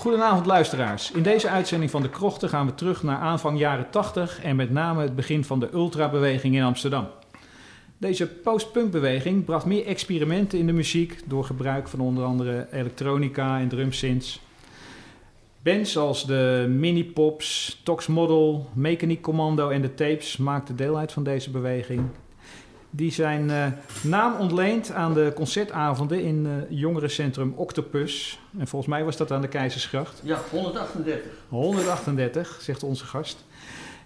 Goedenavond luisteraars. In deze uitzending van De Krochten gaan we terug naar aanvang jaren 80 en met name het begin van de ultrabeweging in Amsterdam. Deze post-punkbeweging bracht meer experimenten in de muziek door gebruik van onder andere elektronica en drumsynths. Bands als de Mini Pops, Tox Model, Mechanic Commando en de Tapes maakten deel uit van deze beweging. Die zijn uh, naam ontleend aan de concertavonden in uh, jongerencentrum Octopus. En volgens mij was dat aan de Keizersgracht. Ja, 138. 138, zegt onze gast.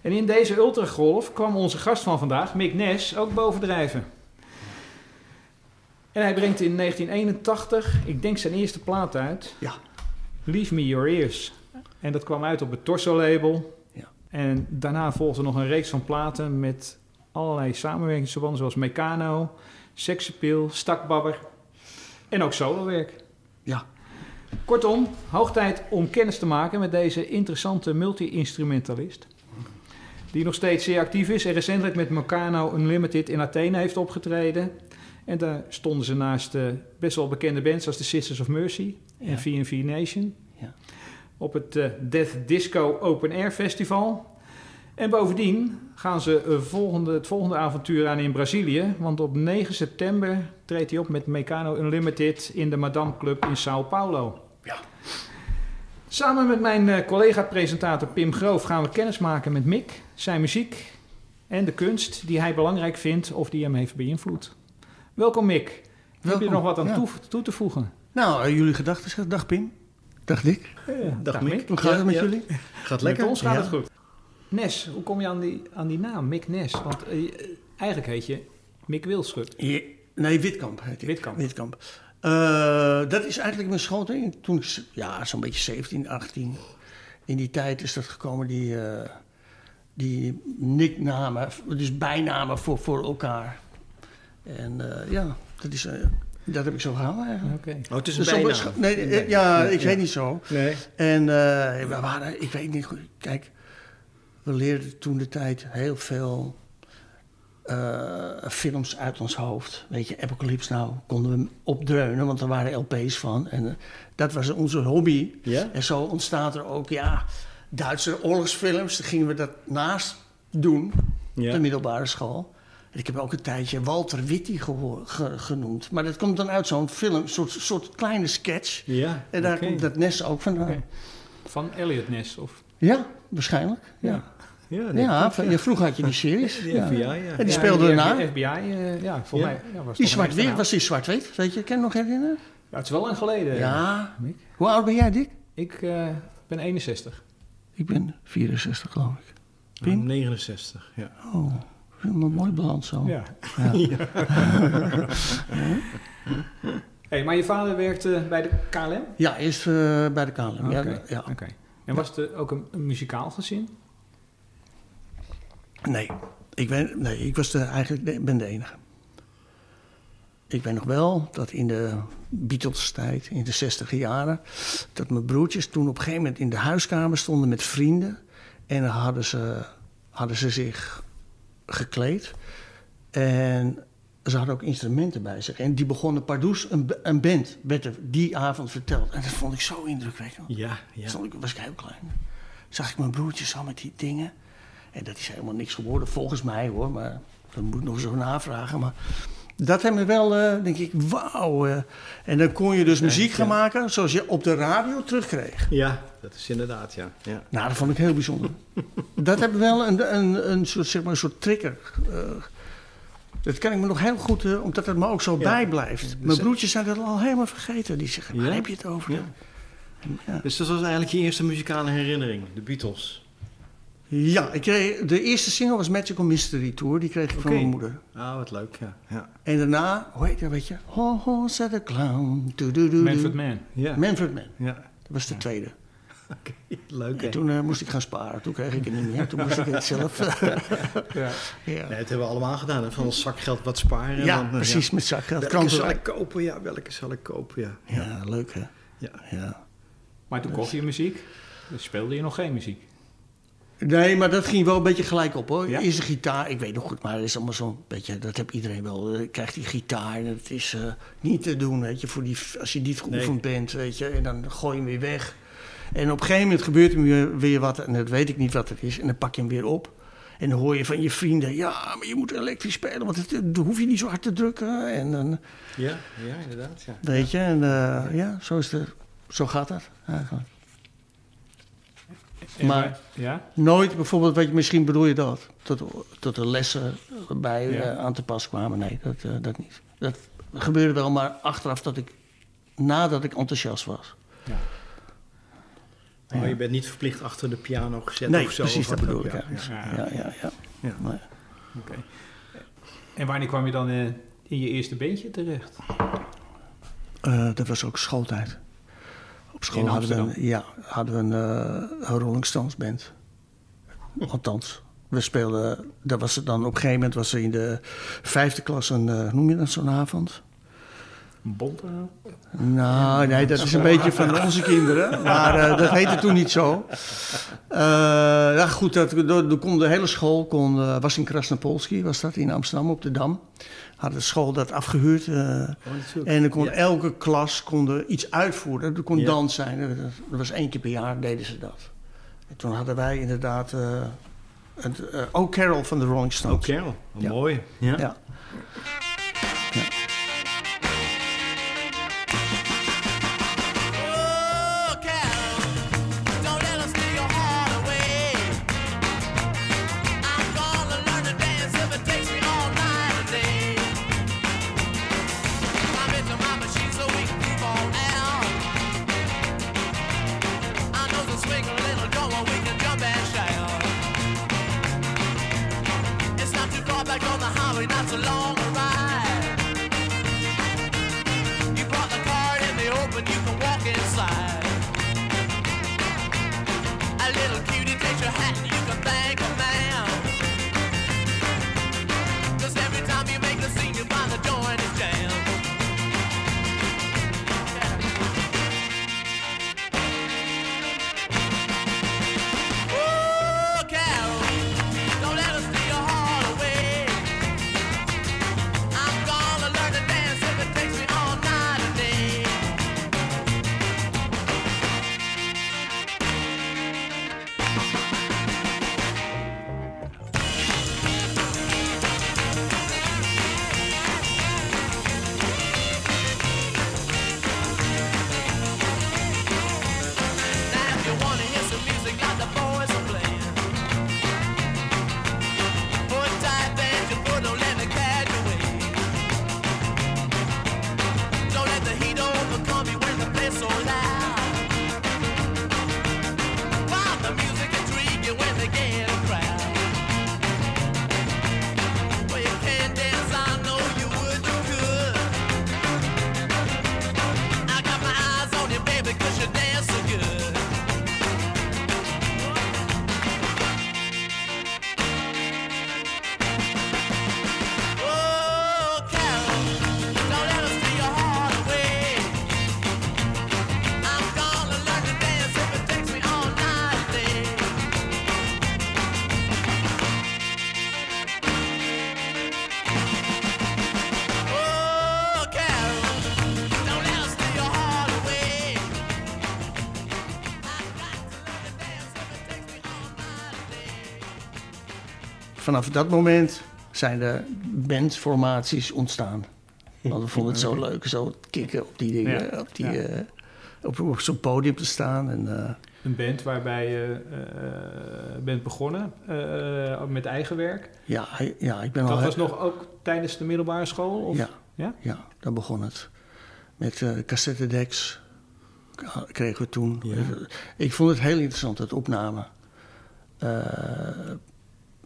En in deze ultragolf kwam onze gast van vandaag, Mick Nes, ook bovendrijven. En hij brengt in 1981, ik denk zijn eerste plaat uit. Ja. Leave Me Your Ears. En dat kwam uit op het Torso-label. Ja. En daarna volgde nog een reeks van platen met allerlei samenwerkingsverbanden zoals Meccano, Sexappeal, Stakbabber en ook solowerk. Ja. Kortom, hoog tijd om kennis te maken met deze interessante multi-instrumentalist. Die nog steeds zeer actief is en recentelijk met Meccano Unlimited in Athene heeft opgetreden. En daar stonden ze naast uh, best wel bekende bands als de Sisters of Mercy en Ja. V&V Nation. Ja. Op het eh, Death Disco Open Air Festival. En bovendien gaan ze eh, volgende, het volgende avontuur aan in Brazilië. Want op 9 september treedt hij op met Meccano Unlimited in de Madame Club in Sao Paulo. Ja. Samen met mijn eh, collega-presentator Pim Groof gaan we kennis maken met Mick, zijn muziek en de kunst die hij belangrijk vindt of die hem heeft beïnvloed. Welkom Mick. Heb je er nog wat aan Ja. toe, toe te voegen? Nou, eh, jullie gedachten. Dag Pim. Dag Dick. dag Mick. Hoe gaat Ja, het met ja. jullie? Gaat Met ons gaat Ja. het goed. Nes, hoe kom je aan die, aan die naam, Mick Nes? Want eh, eigenlijk heet je Mick Wilschut. Nee, Witkamp heet ik. Witkamp. Witkamp. Eh, dat is eigenlijk mijn schoolting. Toen ik, ja, zo'n beetje 17, 18. In die tijd is dat gekomen, die, eh, die nicknamen, dus bijnamen voor, voor elkaar. En eh, ja, dat, is, eh, dat heb ik zo gehouden eigenlijk. Oké. Oh, het is een Dus bijnaam. Nee, eh, ja, ik ja. weet niet zo. Nee. En eh, we waren, ik weet niet goed, kijk, we leerden toen de tijd heel veel eh, films uit ons hoofd. Weet je, Apocalypse nou konden we hem opdreunen, want er waren LP's van. En eh, dat was onze hobby. Ja? En zo ontstaat er ook, ja, Duitse oorlogsfilms. Dan gingen we dat naast doen, op de middelbare school. En ik heb ook een tijdje Walter Witty gehoor- ge- genoemd. Maar dat komt dan uit zo'n film, een soort, soort kleine sketch. Ja. En daar komt dat Nes ook vandaan. Van Elliot Ness, of... Ja, waarschijnlijk. Ja, Ja, ja, ja, vroeger had je die series. Die ja. FBI, ja. En die speelde daarna. FBI, eh, ja, voor Ja. mij was Die een zwart-wit, was die zwart-wit? Weet je, kan je nog herinneren? Ja, het is wel lang geleden. Ja. Mick. Hoe oud ben jij, Dick? Ik eh, ben 61. Ik ben 64, geloof ik. Pim? 69, ja. Oh, helemaal mooi balans zo. Ja. Hey, maar je vader werkte bij de KLM? Ja, eerst eh, bij de KLM. Ja, ja. oké. En was het eh, ook een, een muzikaal gezin? Nee, ik, ben, nee, ik was de, eigenlijk de, ben de enige. Ik weet nog wel dat in de Beatles-tijd, in de 60 jaren, dat mijn broertjes toen op een gegeven moment in de huiskamer stonden met vrienden. En dan hadden ze, hadden ze zich gekleed. En ze hadden ook instrumenten bij zich. En die begonnen pardoes een, een band, werd er die avond verteld. En dat vond ik zo indrukwekkend. Ja, ja. Stond ik, was ik heel klein. Zag ik mijn broertjes al met die dingen. En dat is helemaal niks geworden, volgens mij hoor. Maar dat moet ik nog zo navragen. Maar dat heeft me wel, eh, denk ik, wauw. eh. En dan kon je dus muziek gaan maken zoals je op de radio terugkreeg. Ja, dat is inderdaad, ja. ja. Nou, dat vond ik heel bijzonder. dat heb wel een, een, een, soort, zeg maar, een soort trigger. eh. dat kan ik me nog heel goed, omdat het me ook zo Ja. bijblijft. Mijn broertjes zijn dat al helemaal vergeten. Die zeggen, waar heb je het over? Ja. Ja. Dus dat was eigenlijk je eerste muzikale herinnering, de Beatles. Ja, ik kreeg, de eerste single was Magical Mystery Tour. Die kreeg ik van Oké. mijn moeder. Ah, wat leuk, ja. Ja, En daarna, hoe heet dat, weet je? Ho, ho, said a clown. Doe-doe-doe-doe. Manfred Mann. ja. Manfred Mann. ja. Dat was de tweede. leuk, hè? En toen eh, moest ik gaan sparen. Toen kreeg ik het niet meer. Toen moest ik het zelf. Ja. ja, Nee, dat hebben we allemaal gedaan, hè? van ons zakgeld wat sparen. en ja dan, eh, precies. Met zakgeld. Welke Kranten. zal ik kopen? Ja, welke zal ik kopen? Ja. Ja, leuk hè. Ja. Ja. Maar toen kocht je muziek. Dus speelde je nog geen muziek. Nee, maar dat ging wel een beetje gelijk op hoor. Ja? Eerst de gitaar, ik weet nog goed, maar het is allemaal zo'n beetje, dat heb iedereen wel. Eh, krijgt die gitaar en het is eh, niet te doen, weet je, voor die, als je niet geoefend bent, weet je, en dan gooi je hem weer weg. En op een gegeven moment gebeurt er weer, weer wat, en dat weet ik niet wat het is, en dan pak je hem weer op. En dan hoor je van je vrienden, ja, maar je moet elektrisch spelen, want het, dan hoef je niet zo hard te drukken. En dan, Ja, ja, inderdaad, ja. weet je, en eh, ja, zo, is de, zo gaat dat eigenlijk. Maar- ja? Nooit bijvoorbeeld, weet je, misschien bedoel je dat, dat, dat er lessen bij Ja. eh, aan te pas kwamen. Nee, dat, eh, dat niet. Dat gebeurde wel, maar achteraf dat ik, nadat ik enthousiast was. Maar je bent niet verplicht achter de piano gezet nee, of zo. precies of dat bedoel ik. Ja, ja. ja, ja. ja, Ja. Nee. Oké. En wanneer kwam je dan eh, in je eerste bandje terecht? Eh, dat was ook schooltijd. Op school hadden we, een, ja, hadden we een, een Rolling Stones band. Althans, we speelden, dat was het dan op een gegeven moment was er in de vijfde klas een, eh, hoe noem je dat zo'n avond? Bonte? Nou, nee, dat is een beetje van onze kinderen. Maar eh, dat heette toen niet zo. Eh, ja, goed, dat, de, de, kon de hele school kon, was in Krasnopolski, was dat in Amsterdam op de Dam. Had de school dat afgehuurd. eh, Oh, en dan kon Ja. elke klas kon er iets uitvoeren. Er kon Ja. dans zijn. Dat, dat was één keer per jaar deden ze dat. En toen hadden wij inderdaad eh het, eh, Oh Carol van de Rolling Stones. Carol. Wat Ja. mooi. Ja. Inside. Vanaf dat moment zijn er bandformaties ontstaan. Want we vonden het zo leuk, zo kicken op die dingen, Ja, op, die, ja. eh, op, op zo'n podium te staan. En, eh, Een band waarbij je eh, bent begonnen met eigen werk. ja, ja, ik ben al... Dat was nog ook tijdens de middelbare school? Of? Ja, Ja? ja, daar begon het. Met cassettedecks k- kregen we toen. Ik vond het heel interessant, het opname.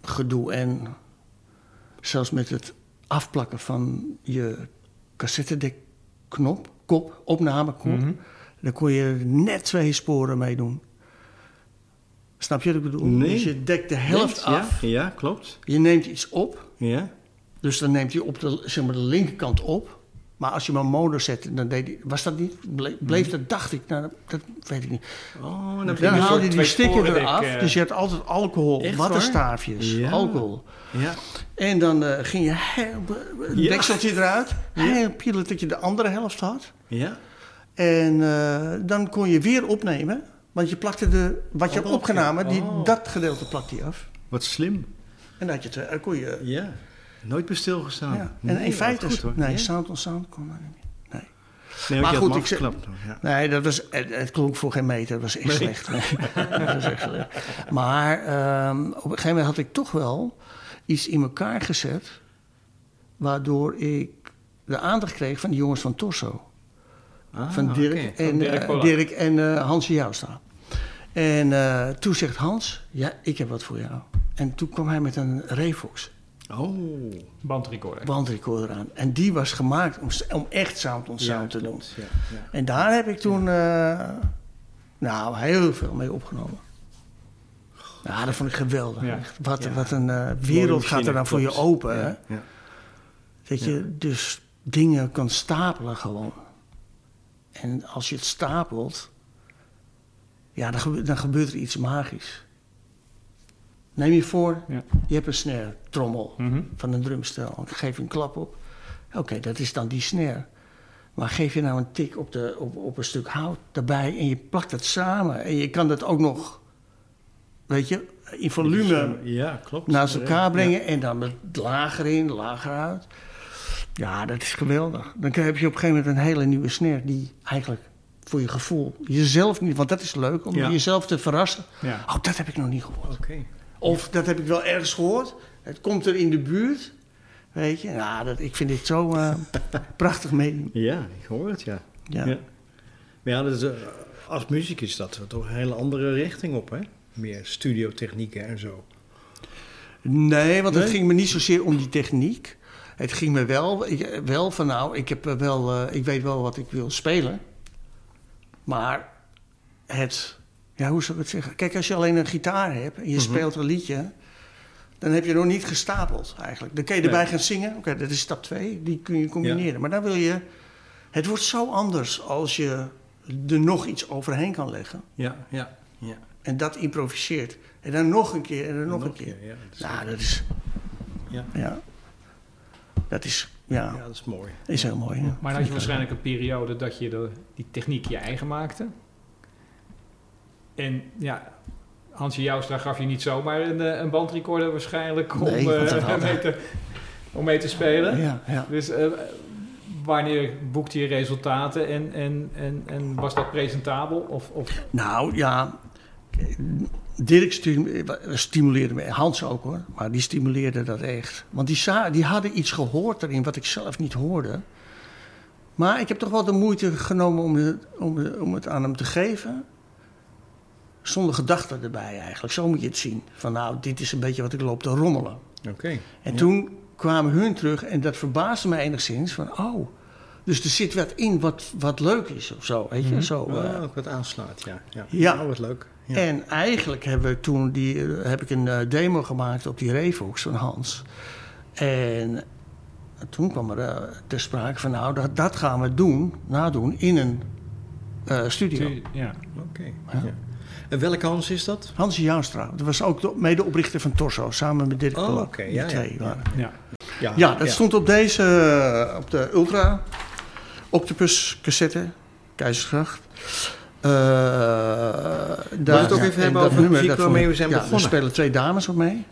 Gedoe en zelfs met het afplakken van je cassettedek-knop, kop, opnameknop. Daar kon je net twee sporen mee doen. Snap je wat ik bedoel? Nee. Dus je dekt de helft af, Ja, klopt. je neemt iets op Ja. dus dan neemt hij op de, zeg maar, de linkerkant op. Maar als je hem mono zette, dan deed hij... Was dat niet? Ble- Bleef dat, dacht ik. Nou, dat, weet ik niet. Oh, dan Dan haalde hij die tweesporendek, eraf. eh. Dus je had altijd alcohol, Echt wattenstaafjes, Ja. alcohol. Ja. En dan eh, ging je heel, een Ja. dekseltje eruit. Heel pielen dat je de andere helft had. Ja. En eh, dan kon je weer opnemen. Want je plakte de, wat je Oh, hebt opgenomen, die, oh. dat gedeelte plakte je af. Wat slim. En dan, had je, dan kon je... Ja. Nooit bij stilgestaan. ja. En Nee, in feite, goed, hoor. nee, sound on sound kon dat niet. Nee. Nee, Maar maar goed, ik zeg-. Ja. Nee, dat was, het, het klonk voor geen meter. Dat was echt slecht. dat was echt slecht. Maar ehm, op een gegeven moment had ik toch wel iets in elkaar gezet... waardoor ik de aandacht kreeg van die jongens van Torso. Ah, van Dirk en, Dirk eh. Dirk en eh, Hansje Joustra. En eh, toen zegt Hans, ja, ik heb wat voor jou. En toen kwam hij met een Revox Oh. Bandrecorder. bandrecorder aan. En die was gemaakt om, om echt sound on sound te doen. Ja, ja. En daar heb ik toen eh, nou, heel veel mee opgenomen. Ja, dat vond ik geweldig. Wat, wat een eh, wereld gaat er dan voor je open. hè? Dat je dus dingen kan stapelen gewoon. En als je het stapelt, ja, dan, gebe- dan gebeurt er iets magisch. Neem je voor, Ja. je hebt een snare, trommel Mhm. van een drumstel. Geef je een klap op. Oké, dat is dan die snare. Maar geef je nou een tik op, de, op, op een stuk hout daarbij en je plakt het samen. En je kan dat ook nog, weet je, in volume Ja, klopt. naast elkaar Ja. brengen. En dan met lager in, lager uit. Ja, dat is geweldig. Dan heb je op een gegeven moment een hele nieuwe snare die eigenlijk voor je gevoel, jezelf niet, want dat is leuk om Ja. jezelf te verrassen. Ja. Oh, dat heb ik nog niet gehoord. Oké. Of dat heb ik wel ergens gehoord. Het komt er in de buurt. Weet je, ja, dat, ik vind dit zo eh, prachtig medium. Ja, ik hoor het, ja. Ja. Ja. Maar ja, dat is, eh, als muziek is dat toch een hele andere richting op, hè? Meer studiotechnieken en zo. Nee, want het ging me niet zozeer om die techniek. Het ging me wel, ik, wel van nou, ik, heb eh, wel, eh, ik weet wel wat ik wil spelen. Maar het, ja, hoe zou ik het zeggen? Kijk, als je alleen een gitaar hebt en je Mhm. speelt een liedje, dan heb je nog niet gestapeld eigenlijk. Dan kun je erbij Nee. gaan zingen. Oké, dat is stap 2, die kun je combineren. Maar dan wil je, het wordt zo anders als je er nog iets overheen kan leggen. Ja, ja, ja. En dat improviseert. En dan nog een keer en dan nog, een keer. Ja, dat is, Nou, dat is. Ja. ja. Dat is. Ja, ja, dat is mooi. is heel mooi. Ja. Maar dan had je waarschijnlijk een periode dat je de, die techniek je eigen maakte. En ja, Hansje Joustra gaf je niet zomaar een, eh, een bandrecorder waarschijnlijk om, Nee, eh, mee, te, om mee te spelen. Ja, ja. Dus eh, wanneer boekte je resultaten en, en, en, en was dat presentabel? Of, of, Nou ja. Dirk stimuleerde me, Hans ook hoor, maar die stimuleerde dat echt. Want die, die hadden iets gehoord erin wat ik zelf niet hoorde. Maar ik heb toch wel de moeite genomen om het, om, om het aan hem te geven. Zonder gedachten erbij eigenlijk. Zo moet je het zien. Van nou, dit is een beetje wat ik loop te rommelen. Oké. En Ja. toen kwamen hun terug en dat verbaasde me enigszins. Van, oh, dus er zit wat in wat, wat leuk is of zo. Weet je? zo eh. Oh, ook wat aanslaat, ja. Ja, Ja. Oh, wat leuk. Ja. En eigenlijk hebben we toen die, eh, heb ik een eh, demo gemaakt op die Revox van Hans. En toen kwam er eh, ter sprake van, nou, dat, dat gaan we doen, nadoen in een eh, studio. ja. Oké. Ja. En welke Hans is dat? Hansie Jouwstra, dat was ook de medeoprichter van Torso, samen met Dirk Oh, Die ja, ja, twee ja. waren. ja. Ja, dat stond op deze, eh, op de Ultra Octopus cassette, Keizersgracht. Eh daar, het ook even en hebben over de muziek dat waarmee we zijn ja, begonnen? Er spelen twee dames op mee.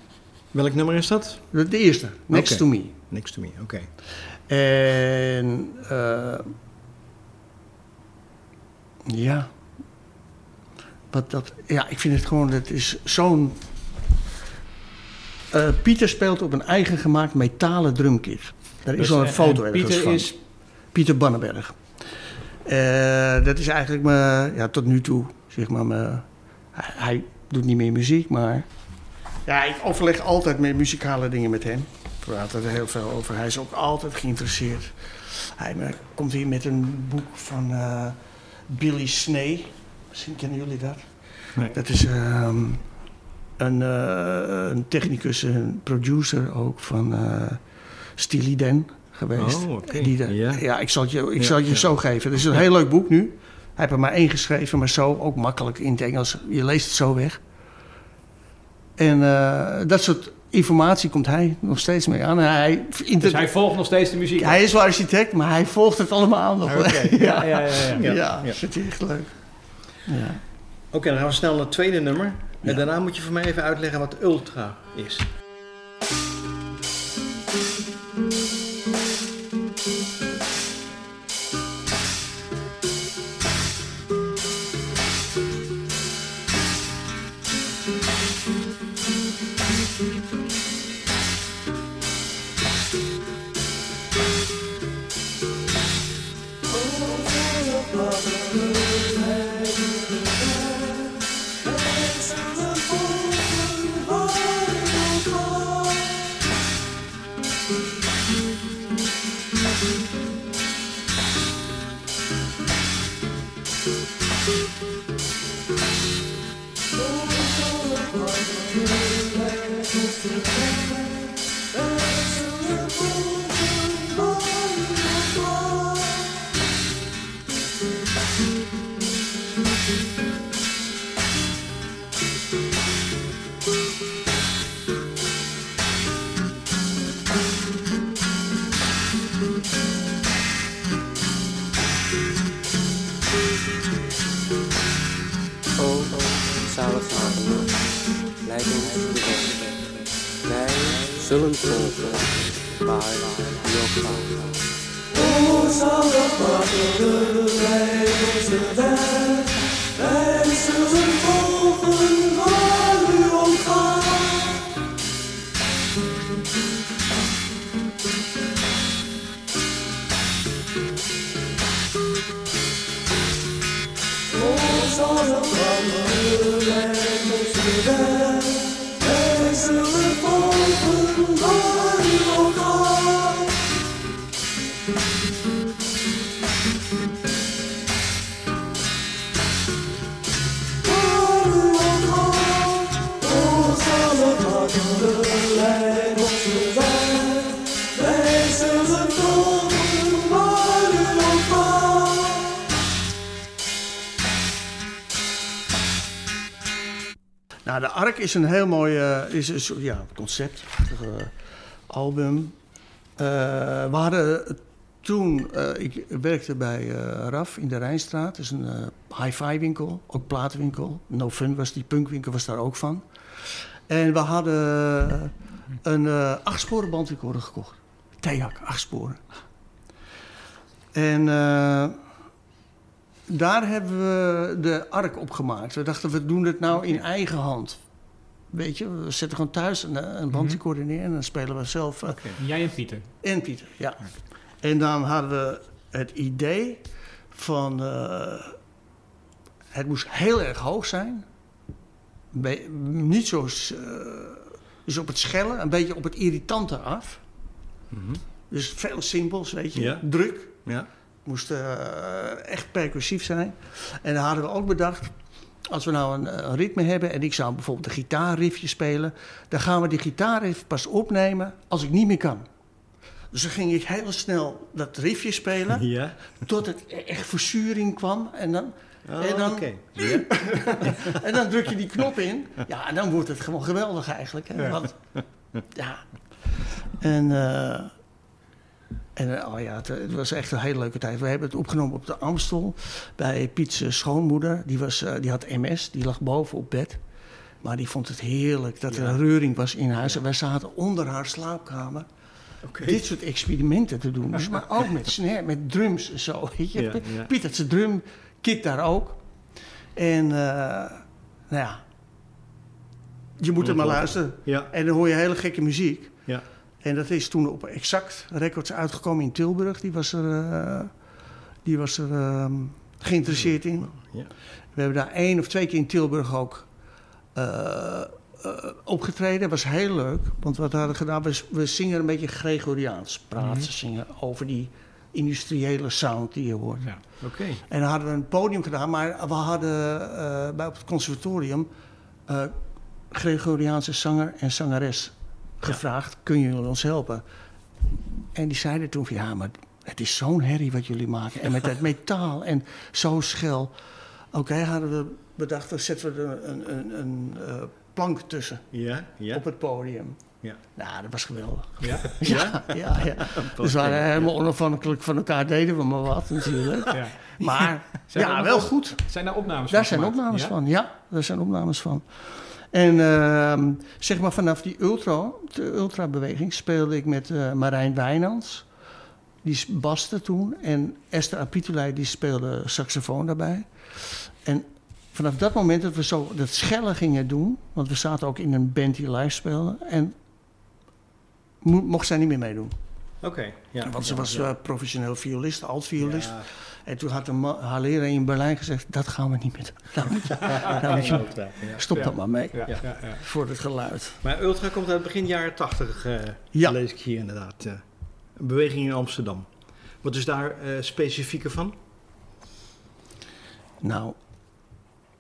Welk nummer is dat? De, de eerste, Next to Me. Next to me, oké. En eh, ja. Wat dat, ja, ik vind het gewoon, het is zo'n. Eh, Pieter speelt op een eigen gemaakt metalen drumkit. Daar is Dus, wel een en- foto en ergens Pieter van. is Pieter Bannenberg. Eh, dat is eigenlijk me, ja, tot nu toe, zeg maar, me, hij, doet niet meer muziek, maar ja, ik overleg altijd met muzikale dingen met hem. Ik praat er heel veel over. Hij is ook altijd geïnteresseerd. Hij eh, komt hier met een boek van Billy Snee. Misschien kennen jullie dat. Nee. Dat is ehm, een, eh, een technicus, een producer ook van eh Steely Dan geweest. Oh, oké. Die de- Ja. ja. ik zal het je, ik Ja, zal het je ja. zo geven. Het is een heel leuk boek nu. Hij heeft er maar één geschreven, maar zo ook makkelijk in het Engels. Je leest het zo weg. En eh, dat soort informatie komt hij nog steeds mee aan. En Hij, Dus hij volgt nog steeds de muziek. hij is wel architect, maar hij volgt het allemaal nog. Oké, ja, ja, ja. ja. ja, Ja, ja. echt leuk. Ja. Oké, dan gaan we snel naar het tweede nummer. En daarna moet je voor mij even uitleggen wat ultra is. Nou, de is een heel mooi eh, is een soort, ja, concept, eh, album. Eh, we hadden toen, ik werkte bij RAF in de Rijnstraat. Dat is een hi-fi winkel, ook platenwinkel. No Fun was die punkwinkel, was daar ook van. En we hadden een eh acht sporen bandrecorder gekocht. Theak, acht sporen. En daar hebben we de ark op gemaakt. We dachten, we doen het nou in eigen hand. Weet je, we zetten gewoon thuis een, een bandrecorder neer en dan spelen we zelf. eh, Jij en Pieter. en Pieter, ja. En dan hadden we het idee van... eh, het moest heel erg hoog zijn. Be- niet zo... eh, dus op het schellen, een beetje op het irritante af. Dus veel simpels, weet je. Ja. Druk. Ja. Moest eh, echt percussief zijn. En dan hadden we ook bedacht... Als we nou een, een ritme hebben en ik zou bijvoorbeeld een gitaarriffje spelen... dan gaan we die gitaarriff pas opnemen als ik niet meer kan. Dus dan ging ik heel snel dat riffje spelen... Ja. tot het e- echt verzuring kwam. En dan, Oh, en dan, en dan druk je die knop in. Ja, en dan wordt het gewoon geweldig eigenlijk. Hè? Want, ja. En, eh, en eh, oh ja, het, het was echt een hele leuke tijd. We hebben het opgenomen op de Amstel bij Piet's eh, schoonmoeder. Die, was, eh, die had MS, die lag boven op bed. Maar die vond het heerlijk dat er een reuring was in huis. En wij zaten onder haar slaapkamer dit soort experimenten te doen. Dus, maar ook met snare, met drums en zo. Weet je. Ja. Piet had zijn drum, Kit daar ook. En eh, nou ja, je moet er maar luisteren. En dan hoor je hele gekke muziek. ja. En dat is toen op Exact Records uitgekomen in Tilburg. Die was er, eh, die was er ehm, geïnteresseerd in. Ja. We hebben daar één of twee keer in Tilburg ook eh, eh, opgetreden. Dat was heel leuk. Want wat we hadden gedaan, we, we zingen een beetje Gregoriaans. Praten, zingen over die industriële sound die je hoort. Ja. Oké. En dan hadden we een podium gedaan, maar we hadden eh, bij op het conservatorium eh, Gregoriaanse zanger en zangeres gevraagd: kunnen jullie ons helpen? En die zeiden toen van ja, maar het is zo'n herrie wat jullie maken. En met dat metaal en zo schel. Oké, hadden we bedacht, dan zetten we er een, een, een eh, plank tussen Ja, ja. op het podium. Ja. Nou, dat was geweldig. Ja? Ja, ja, ja. Dus we waren helemaal onafhankelijk van elkaar, deden we maar wat natuurlijk. ja. Maar Zijn ja, wel goed. Zijn daar opnames Daar van zijn gemaakt? opnames van, ja. Daar zijn opnames van. En ehm, zeg maar vanaf die ultra, de ultrabeweging speelde ik met eh, Marijn Wijnands. Die baste toen. En Esther Apitulei die speelde saxofoon daarbij. En vanaf dat moment dat we zo dat schellen gingen doen... want we zaten ook in een band die live speelde... en mo- mocht zij niet meer meedoen. Oké. Ja. Want ze was ja. eh, professioneel violist, alt-violist. Ja. En toen had een ma- haar leraar in Berlijn gezegd: dat gaan we niet meer doen. Je, Ja. Ja. stop dat maar mee Ja, ja. Ja, voor het geluid. Maar Ultra komt uit begin jaren tachtig, eh Ja. lees ik hier inderdaad. eh. een beweging in Amsterdam. Wat is daar eh specifieker van? Nou,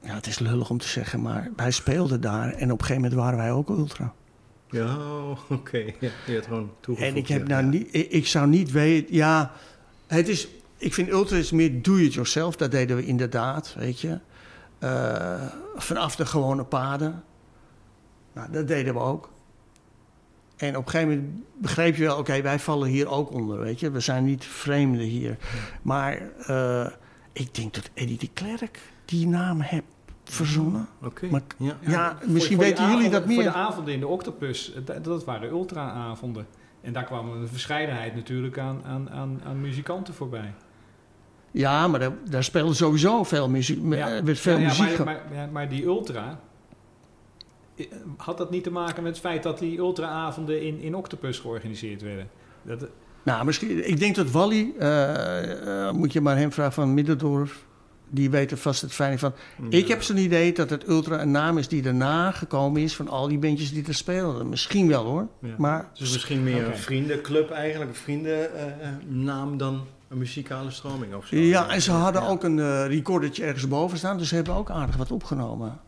ja, het is lullig om te zeggen, maar wij speelden daar en op een gegeven moment waren wij ook ultra. Ja, oké. Ja, je hebt gewoon toegevoegd. En ik heb ja. nou Ja. niet, ik, ik zou niet weten, ja, het is, ik vind ultra is meer do-it-yourself. Dat deden we inderdaad, weet je. Eh, vanaf de gewone paden. Nou, dat deden we ook. En op een gegeven moment begreep je wel, oké, wij vallen hier ook onder, weet je. We zijn niet vreemden hier. Maar eh, ik denk dat Eddie de Klerk die naam heeft verzonnen. Oké. Maar- ja. Ja, Voor- misschien voor weten jullie dat Voor meer. de avonden in de Octopus, dat, dat waren ultra-avonden. En daar kwam een verscheidenheid natuurlijk aan, aan, aan, aan muzikanten voorbij. Ja, maar daar, daar speelde sowieso veel muziek. Er werd veel Ja, ja, muziek. maar, maar, ja, maar die ultra... eh, Had dat niet te maken met het feit dat die ultra-avonden in, in Octopus georganiseerd werden? Dat, Nou, misschien, ik denk dat Wally, eh, eh, moet je maar hem vragen van Middendorf, die weet er vast het fijne van. Ik heb zo'n idee dat het Ultra een naam is die daarna gekomen is van al die bandjes die er speelden. Misschien wel hoor, Ja. maar Dus misschien meer een vriendenclub eigenlijk, een vriendennaam dan een muzikale stroming of zo. ja, en ze hadden Ja. ook een eh recordertje ergens boven staan, dus ze hebben ook aardig wat opgenomen.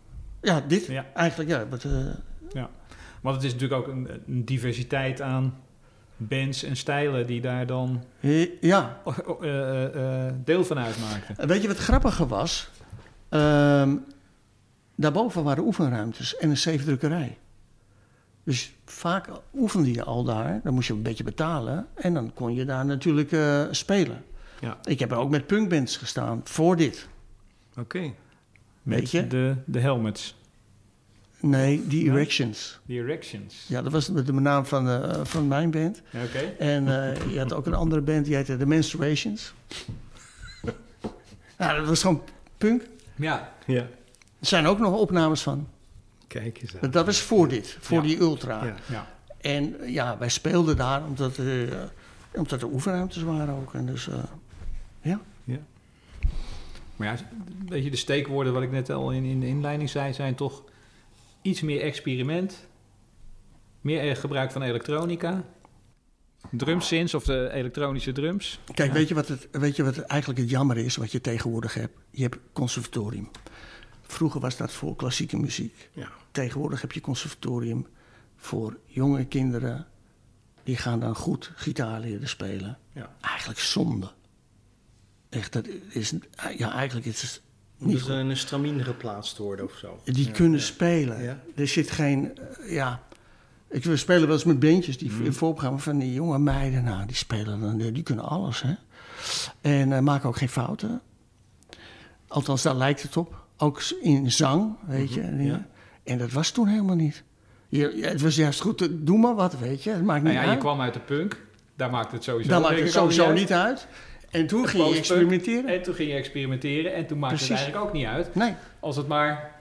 Ja, dit Ja. eigenlijk, ja. Wat, eh, want het is natuurlijk ook een, een diversiteit aan bands en stijlen die daar dan ja, eh, eh, eh, deel van uitmaakten. En Weet je wat grappiger was? Ehm, daarboven waren oefenruimtes en een zeefdrukkerij. Dus vaak oefende je al daar. Dan moest je een beetje betalen. En dan kon je daar natuurlijk eh, spelen. Ja. Ik heb er ook met punkbands gestaan voor dit. Oké. Weet Met je? De, de helmets, Nee, die Ja? Erections. de erections. Ja, dat was de, de naam van, de, van mijn band. Oké. En eh, je had ook een andere band, die heette The Menstruations. ja, dat was gewoon punk. Ja, Ja. Er zijn ook nog opnames van. Kijk eens aan. Dat was voor dit, voor Ja. die ultra. Ja. ja. En ja, wij speelden daar omdat, eh, omdat er oefenruimtes waren ook. En dus, eh, ja. Maar ja, weet je, de steekwoorden wat ik net al in, in de inleiding zei, zijn toch iets meer experiment, meer eh, gebruik van elektronica, drumsins of de elektronische drums. Kijk, weet, je wat het, weet je wat het eigenlijk het jammer is wat je tegenwoordig hebt? Je hebt conservatorium. Vroeger was dat voor klassieke muziek. Ja. Tegenwoordig heb je conservatorium voor jonge kinderen. Die gaan dan goed gitaar leren spelen. Ja. Eigenlijk zonde. Echt, dat is, ja, eigenlijk is het niet goed. een stramien geplaatst worden of zo? Die Ja, kunnen ja. spelen. Ja. Er zit geen, eh, ja... Ik, we spelen wel eens met bandjes die in voorprogramma van die jonge meiden. Nou, die spelen dan, die kunnen alles, hè. En eh, maken ook geen fouten. Althans, daar lijkt het op. Ook in zang, weet je. Mhm, ja. En dat was toen helemaal niet. Je, het was juist goed, te- doe maar wat, weet je. Het maakt niet Nou ja, je uit. kwam uit de punk. Daar maakt het sowieso, maakt het sowieso niet uit. En toen ging je experimenteren. En toen ging je experimenteren. En toen maakte Precies. het eigenlijk ook niet uit. Nee, Als het maar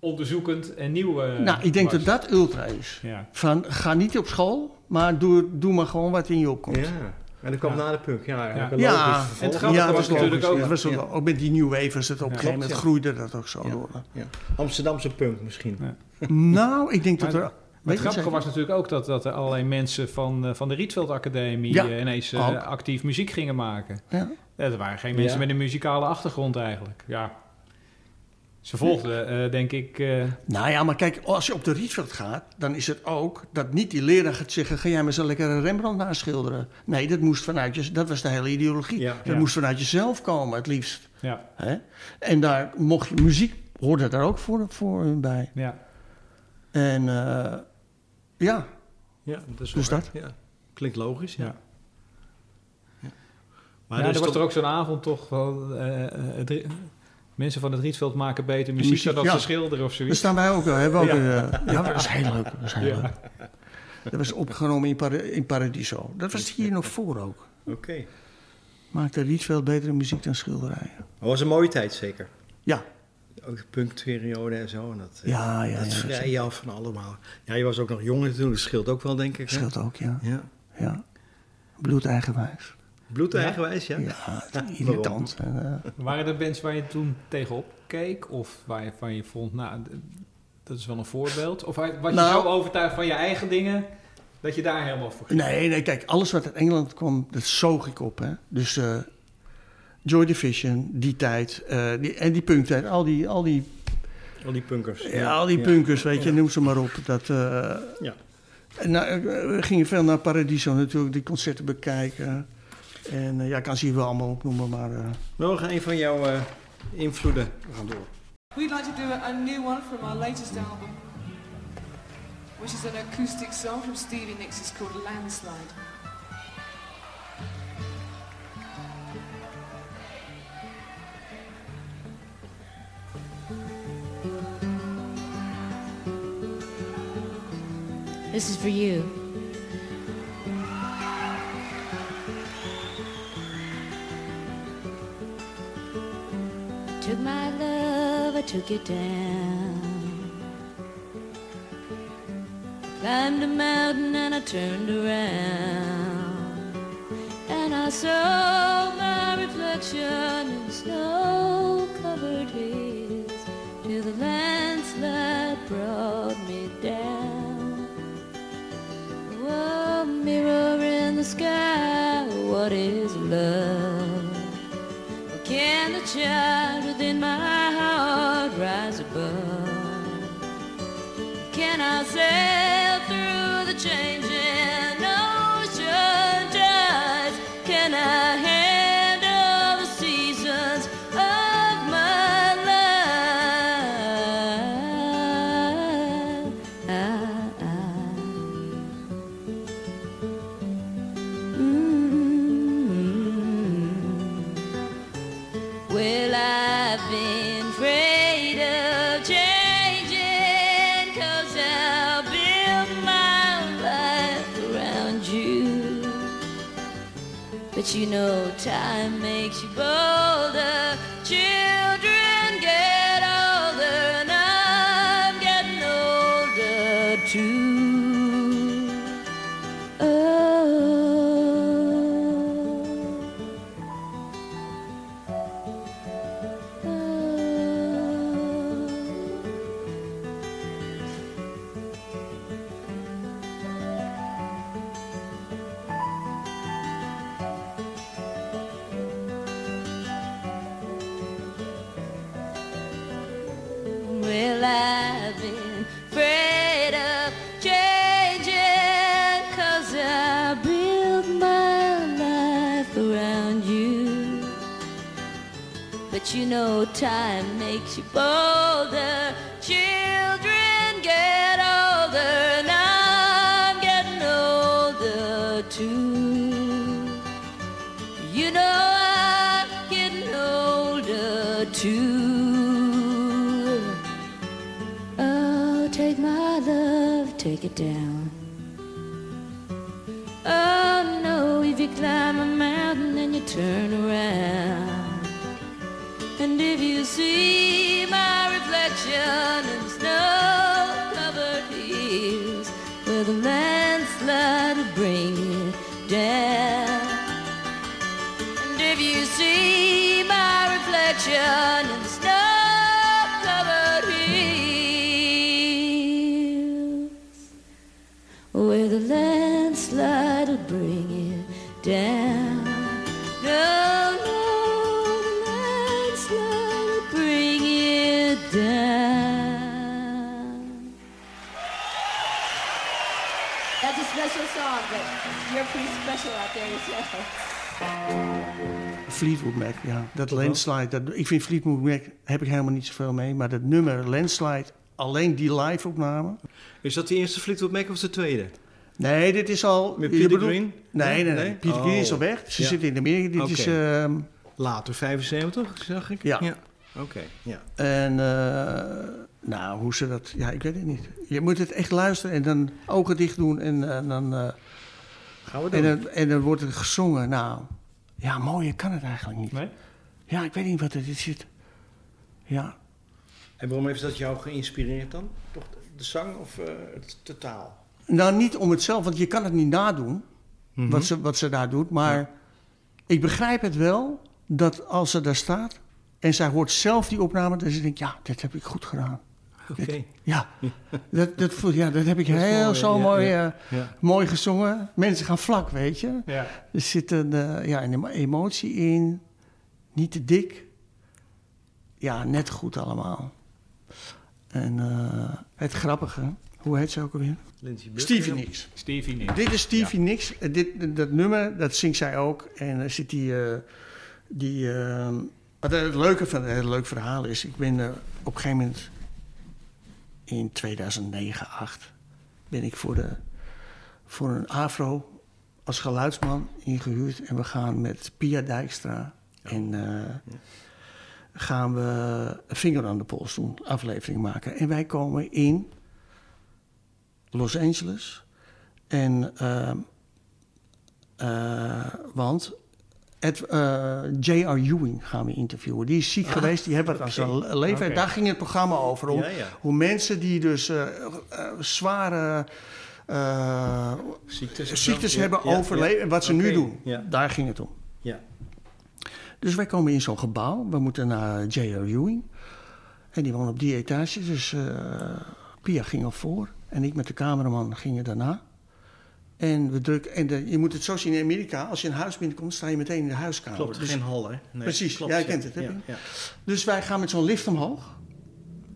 onderzoekend en nieuw eh, nou, ik denk was. dat dat ultra is. Ja. Van, ga niet op school, maar doe, doe maar gewoon wat in je opkomt. Ja. En dat kwam Ja. na de punk. Ja, Ja, logisch en het ja, was was natuurlijk ook- was ook, Ja. ook met die New Wave was het op een Ja, gegeven moment ja. groeide dat ook zo Ja. door. Ja. Amsterdamse punk misschien. Ja. Nou, ik denk dat er... Maar weet het grappige was natuurlijk ook dat, dat er allerlei mensen van, eh, van de Rietveld Academie Ja, eh, ineens eh, actief muziek gingen maken. Ja. Ja, er waren geen mensen Ja. met een muzikale achtergrond eigenlijk. Ja. Ze volgden, eh, denk ik... eh, Nou ja, maar kijk, als je op de Rietveld gaat, dan is het ook dat niet die leraar gaat zeggen: ga jij maar zo lekker een Rembrandt naschilderen. Nee, dat moest vanuit je, dat was de hele ideologie. Ja. Dat Ja. moest vanuit jezelf komen, het liefst. ja, Hè? En daar mocht je muziek, hoorde daar ook voor, voor hun bij. ja. En eh, ja, Ja, dat is Dus dat? Ja. Klinkt logisch, ja. Ja. Maar ja, er er was toch- er ook zo'n avond toch wel... mensen van het Rietveld maken beter muziek, Muziek, dan dat ja. ze schilderen of daar zoiets. staan wij ook wel. Hebben we ook Ja. een, eh, ja, dat was heel leuk. Dat was heel Ja. leuk. Dat was opgenomen in, Para- in Paradiso. Dat was hier nog voor ook. Oké. Maakte Rietveld betere muziek dan schilderijen. Dat was een mooie tijd zeker. Ja, Ook de punkperiode en zo. En dat, eh, ja, ja. dat ja, vrij je af van allemaal. Ja, je was ook nog jong natuurlijk, dat scheelt ook wel, denk ik. hè? scheelt ook, ja. Ja. ja. Bloedeigenwijs. Bloedeigenwijs, ja? Ja, irritant. En, Waren er bands waar je toen tegenop keek? Of waar je van je vond, nou, dat is wel een voorbeeld? Of was je Nou- zo overtuigd van je eigen dingen, dat je daar helemaal voor ging? nee, nee, kijk, alles wat uit Engeland kwam, dat zoog ik op. Hè. Dus eh, Joy Division, die tijd, eh, die, en die punktijd, al die, al die, Al die punkers. ja, al die punkers, weet je, noem ze maar op. Dat, eh, Ja. en nou, we gingen veel naar Paradiso natuurlijk, die concerten bekijken. En eh, ja, ik kan ze hier wel allemaal opnoemen, maar... eh, Nog een van jouw eh, invloeden. We gaan door. We'd like to do a, a new one from our latest album, which is an acoustic song from Stevie Nicks. It's called Landslide. This is for you. Took my love, I took it down. Climbed a mountain and I turned around. And I saw my reflection in snow covered hills till the landslide brought me down. Oh, mirror in the sky, what is love? Can the child within my heart rise above? Can I sail bolder Children get older And I'm getting older too You know I'm getting older too Oh. take my love, take it down. Oh no, if you climb a mountain and you turn around, and if you see ocean Fleetwood Mac, ja. Dat Landslide, dat, ik vind Fleetwood Mac, heb ik helemaal niet zoveel mee. Maar dat nummer Landslide, alleen die live opname. Is dat de eerste Fleetwood Mac of de tweede? Nee, dit is al... Met Peter bedoelt- Green? Nee, nee, nee. Nee? Peter Green is Oh. al weg. Ze Ja. zitten in Amerika. Dit is... Ehm, Later 75, zag ik? Ja. Oké, ja. En eh, nou, hoe ze dat... Ja, ik weet het niet. Je moet het echt luisteren en dan ogen dicht doen en, eh, dan... eh, Gaan we en, dan en dan wordt het gezongen. Nou, ja, mooier kan het eigenlijk niet. Nee? Ja, ik weet niet wat het is. Ja, En waarom heeft dat jou geïnspireerd dan? Toch de zang of eh, het totaal? Nou, niet om het zelf, want je kan het niet nadoen, Mhm. wat, ze, wat ze daar doet. Maar ik begrijp het wel, dat als ze daar staat en zij hoort zelf die opname, dan ze denkt, ja, dit heb ik goed gedaan. Oké. Ja, dat, dat, ja, dat heb ik Dat heel mooi, zo ja, mooi, ja, eh, ja. mooi gezongen. Mensen gaan vlak, weet je. Ja. Er zit een, eh, ja, een emotie in, niet te dik. Ja, net goed allemaal. En eh, het grappige, hoe heet ze ook alweer? Lindsay. Stevie Nicks. Stevie Nicks. Dit is Stevie Nicks. Dit, dat nummer, dat zingt zij ook. En er zit die... die wat het leuke van het leuk verhaal is... Ik ben op een gegeven moment... In 2009, 8 ben ik voor, de, voor een afro als geluidsman ingehuurd. En we gaan met Pia Dijkstra en eh, gaan we een vinger aan de pols doen, aflevering maken. En wij komen in Los Angeles. En, ehm, eh, want het, eh, J.R. Ewing gaan we interviewen. Die is ziek geweest, die hebben het aan zijn leven. Oké. Daar ging het programma over. Om, Ja, ja. hoe mensen die dus eh, eh, zware Ziektes, ziektes hebben ja, overleven. ja. Wat ze nu doen. Daar ging het om. ja. Dus wij komen in zo'n gebouw. We moeten naar J.R. Ewing. En die woont op die etage. Dus Pia ging al voor. En ik met de cameraman gingen daarna. En we drukken. En de- je moet het zo zien in Amerika. Als je een huis binnenkomt, sta je meteen in de huiskamer. Klopt, Dus- geen hal, hè? Nee, Precies, klopt, jij kent het, hè, Ja. Dus wij gaan met zo'n lift omhoog.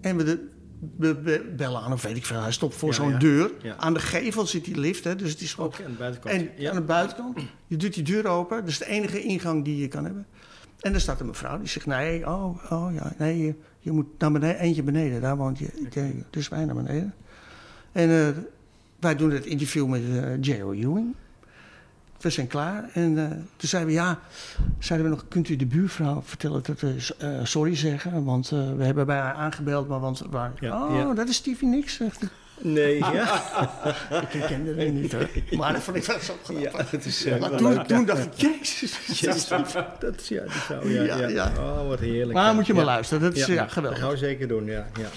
En we, de, we, we bellen aan, of weet ik veel. Hij stopt voor Ja, zo'n deur. Ja. Aan de gevel zit die lift, hè, dus het is gewoon... Aan de buitenkant. En ja. aan de buitenkant, je doet die deur open. Dat is de enige ingang die je kan hebben. En er staat een mevrouw die zegt, nee, oh, oh ja, nee, je, je moet naar beneden, eentje beneden. Daar woont je, okay. dus wij naar beneden. En eh, wij doen het interview met eh J.O. Ewing. We zijn klaar. En eh, toen zeiden we, ja, zeiden we nog, kunt u de buurvrouw vertellen dat we eh, sorry zeggen? Want we hebben bij haar aangebeld, maar want waar... Ja, oh, ja. dat is Stevie Nicks, zegt hij. Nee, ja. Ik herkende het niet, hoor. Maar dat vond ik wel zo grappig. ja, het is Maar toen, leuk, toen ja. dacht ik, jezus. Jezus, dat is ja, die. Ja, Ja, ja. Oh, wat heerlijk. Maar moet je maar luisteren, dat is ja, Dat geweldig. gaan we zeker doen, ja. ja.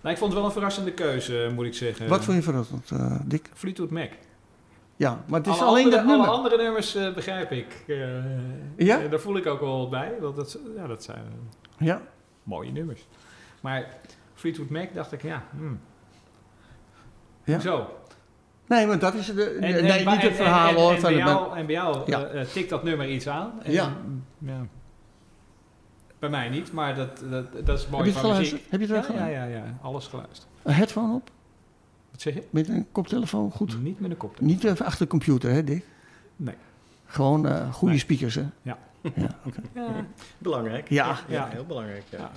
Nou, ik vond het wel een verrassende keuze, moet ik zeggen. Wat vond je verrassend, eh Dick? Fleetwood Mac. Ja, maar het is alle alleen andere, dat nummer. Alle andere nummers eh, begrijp ik. Eh, Ja? daar voel ik ook wel bij. Want dat, ja, dat zijn Ja, mooie nummers. Maar Fleetwood Mac dacht ik, ja, hmm. Ja. Zo. nee, maar dat is de, En, nee, en- niet het verhaal en, hoor. En, van bij jou, en bij jou Ja. tikt dat nummer iets aan. Ja. Bij mij niet, maar dat, dat, dat is mooi Heb je het geluisterd? muziek. Heb je het wel ja, ja, gedaan? ja, ja, alles geluisterd. Een headphone op? Wat zeg je? Met een koptelefoon? Goed. Niet met een kop. Niet even achter de computer, hè Dick? Nee. Gewoon eh, goede Nee. speakers, hè? Ja. ja oké. Ja, Belangrijk. Ja. ja, heel belangrijk. Ja. Ja.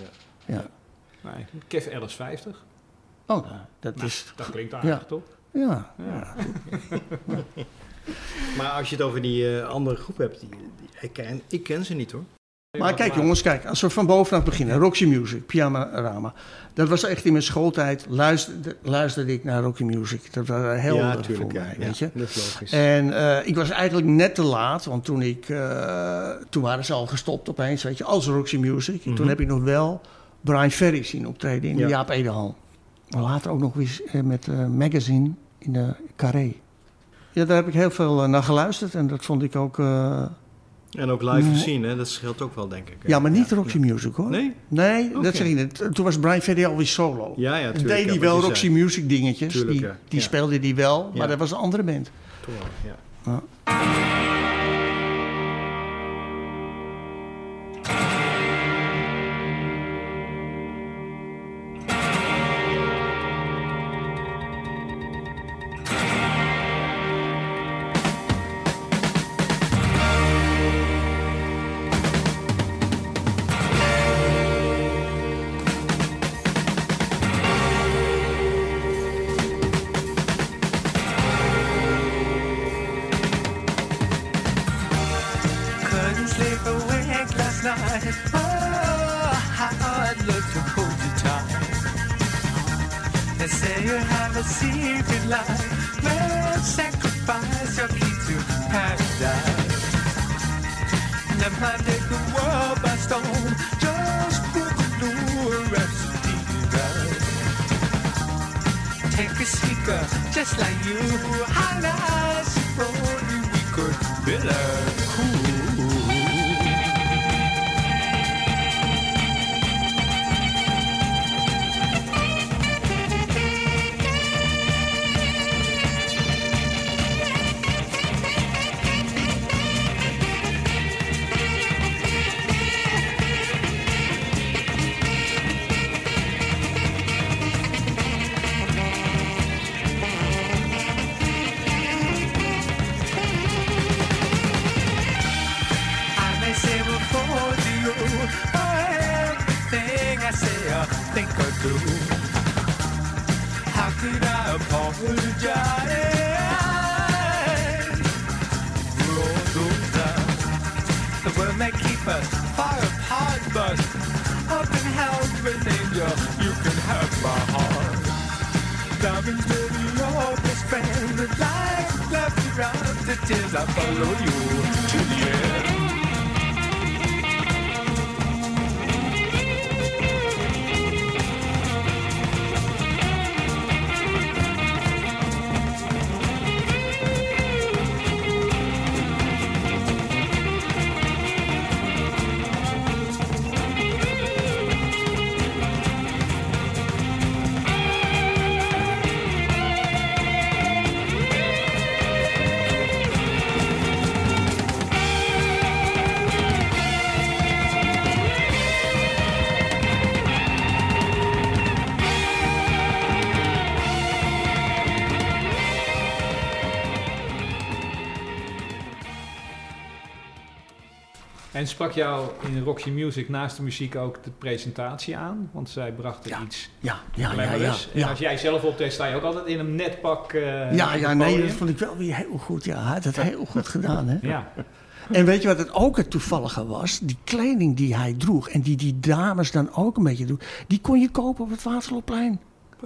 Ja. ja. nee. Kev Ellis 50. Oh, nou, dat Nou, is... Dat klinkt aardig, Ja. toch? Ja. Ja. Maar als je het over die eh, andere groep hebt, die, die, ik, ken, ik ken ze niet hoor. Maar kijk jongens, kijk, als we van bovenaf beginnen. Roxy Music, Pyjamarama. Dat was echt in mijn schooltijd. Luisterde, luisterde ik naar Roxy Music. Dat was heel ja, voor mij, ja, weet je. Dat is logisch. En eh, ik was eigenlijk net te laat, want toen ik... eh, toen waren ze al gestopt opeens, weet je, als Roxy Music. En toen Mhm. heb ik nog wel Brian Ferry zien optreden in de Ja. Jaap Edehal. Maar later ook nog eens eh, met Magazine in de Carré. Ja, daar heb ik heel veel naar geluisterd en dat vond ik ook... En ook live Mm. gezien, hè? dat scheelt ook wel, denk ik. hè? ja, maar niet Roxy Music hoor. Nee? Nee, dat zeg ik niet. Toen was Brian Ferry alweer solo. Ja, ja, tuurlijk. deed ja, hij wel Roxy zei. Music dingetjes. Tuurlijk, die ja. die Ja. speelde hij wel, maar Ja. dat was een andere band. Toch wel, ja. May be your best life left around the tears I follow you to the end. Sprak jou in Roxy Music naast de muziek ook de presentatie aan? Want zij brachten Ja. iets Ja, ja, ja, ja. En ja. als jij zelf optreedt, sta je ook altijd in een netpak eh, Ja, ja, nee, dat vond ik wel weer heel goed. Ja, hij had het heel goed gedaan, hè. Ja, En weet je wat het ook het toevallige was? Die kleding die hij droeg en die die dames dan ook een beetje droegen... die kon je kopen op het Waterloopplein